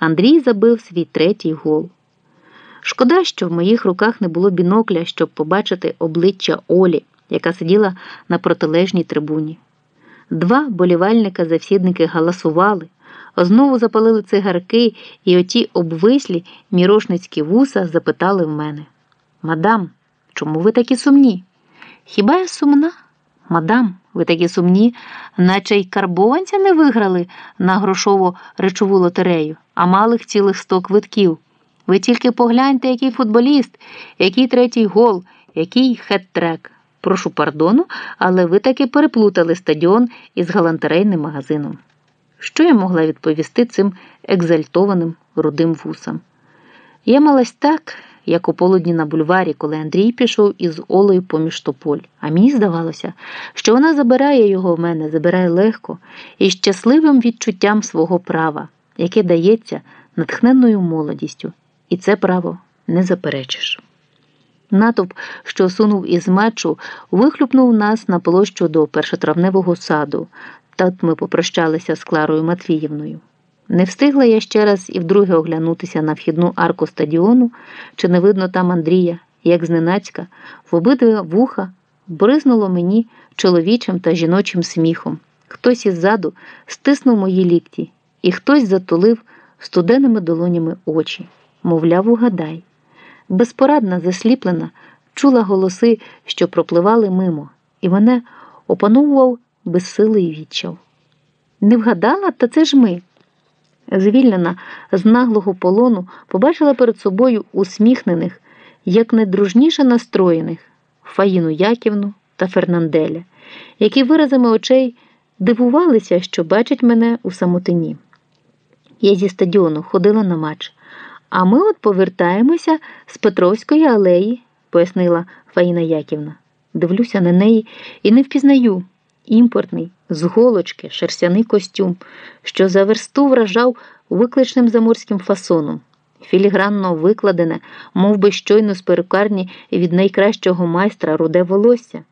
Андрій забив свій третій гол. Шкода, що в моїх руках не було бінокля, щоб побачити обличчя Олі, яка сиділа на протилежній трибуні. Два болівальника-завсідники галасували, знову запалили цигарки, і оті обвислі мірошницькі вуса запитали в мене: Мадам, чому ви такі сумні? Хіба я сумна? Мадам, ви такі сумні, наче й карбованця не виграли на грошово речову лотерею, а малих цілих сто квитків. Ви тільки погляньте, який футболіст, який третій гол, який хет-трек. Прошу пардону, але ви таки переплутали стадіон із галантерейним магазином. Що я могла відповісти цим екзальтованим рудим вусам? Я малась так, як у полудні на бульварі, коли Андрій пішов із Олею поміж тополь. А мені здавалося, що вона забирає його в мене, забирає легко і щасливим відчуттям свого права, яке дається натхненною молодістю, і це право не заперечиш. Натовп, що сунув із матчу, вихлюпнув нас на площу до першотравневого саду. Тут ми попрощалися з Кларою Матвіївною. Не встигла я ще раз і вдруге оглянутися на вхідну арку стадіону, чи не видно там Андрія, як зненацька, в обидві вуха бризнуло мені чоловічим та жіночим сміхом. Хтось іззаду стиснув мої лікті, і хтось затулив студеними долонями очі, мовляв, угадай. Безпорадна, засліплена, чула голоси, що пропливали мимо, і мене опановував безсилий відчав. Не вгадала, та це ж ми. Звільнена з наглого полону, побачила перед собою усміхнених, як недружніше настроєних Фаїну Яківну та Фернанделя, які виразами очей дивувалися, що бачать мене у самотині. Я зі стадіону ходила на матч. А ми от повертаємося з Петровської алеї, пояснила Фаїна Яківна. Дивлюся на неї і не впізнаю імпортний, з голочки, шерстяний костюм, що за версту вражав викличним заморським фасоном, філігранно викладене, мов би щойно з перукарні від найкращого майстра руде волосся,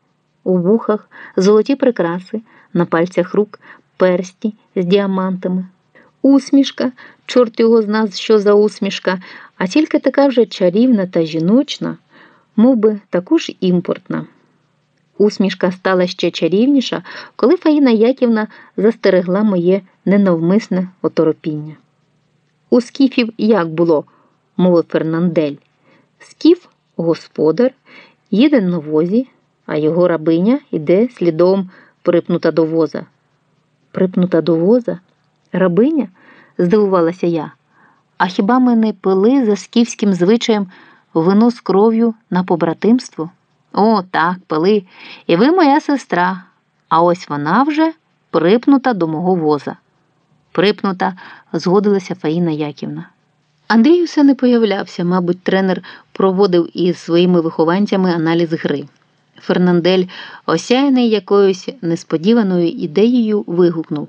у вухах золоті прикраси, на пальцях рук персті з діамантами. Усмішка, чорт його зна, що за усмішка, а тільки така вже чарівна та жіночна, мов би також імпортна. Усмішка стала ще чарівніша, коли Фаїна Яківна застерегла моє ненавмисне оторопіння. У скіфів як було, мовив Фернандель. Скіф господар, їде на возі, а його рабиня йде слідом припнута до воза. Припнута до воза? Рабиня? здивувалася я. А хіба ми не пили за скіфським звичаєм вино з кров'ю на побратимство? О, так, пили. І ви моя сестра, а ось вона вже припнута до мого воза. Припнута, згодилася Фаїна Яківна. Андрій усе не появлявся, мабуть, тренер проводив із своїми вихованцями аналіз гри. Фернандель, осяяний якоюсь несподіваною ідеєю, вигукнув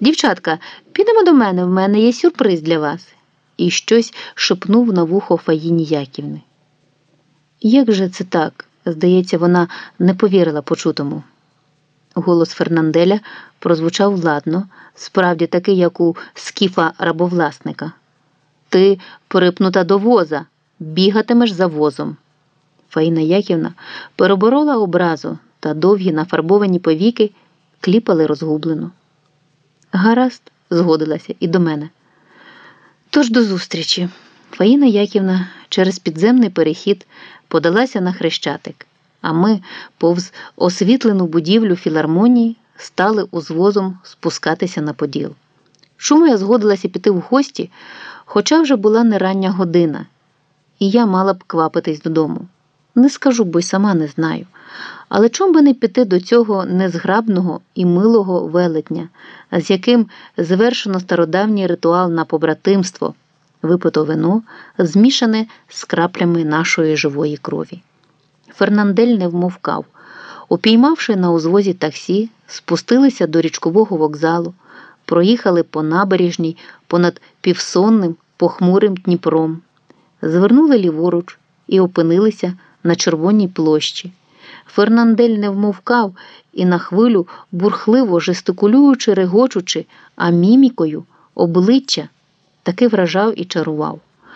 Дівчатка, підемо до мене, в мене є сюрприз для вас. І щось шепнув на вухо Фаїні Яківни. Як же це так? Здається, вона не повірила почутому. Голос Фернанделя прозвучав владно, справді такий, як у скіфа рабовласника. Ти припнута до воза, бігатимеш за возом. Фаїна Яківна переборола образу та довгі нафарбовані повіки кліпали розгублено. Гаразд, згодилася і до мене. Тож до зустрічі. Фаїна Яківна через підземний перехід подалася на хрещатик, а ми, повз освітлену будівлю філармонії, стали узвозом спускатися на поділ. Шуму я згодилася піти в гості, хоча вже була не рання година, і я мала б квапитись додому. Не скажу, бо й сама не знаю. Але чом би не піти до цього незграбного і милого велетня, з яким завершено стародавній ритуал на побратимство, випито вино, змішане з краплями нашої живої крові. Фернандель не вмовкав. Упіймавши на узвозі таксі, спустилися до річкового вокзалу, проїхали по набережній понад півсонним похмурим Дніпром, звернули ліворуч і опинилися на червоній площі. Фернандель не вмовкав і на хвилю, бурхливо жестикулюючи, регочучи, а мімікою обличчя таки вражав і чарував.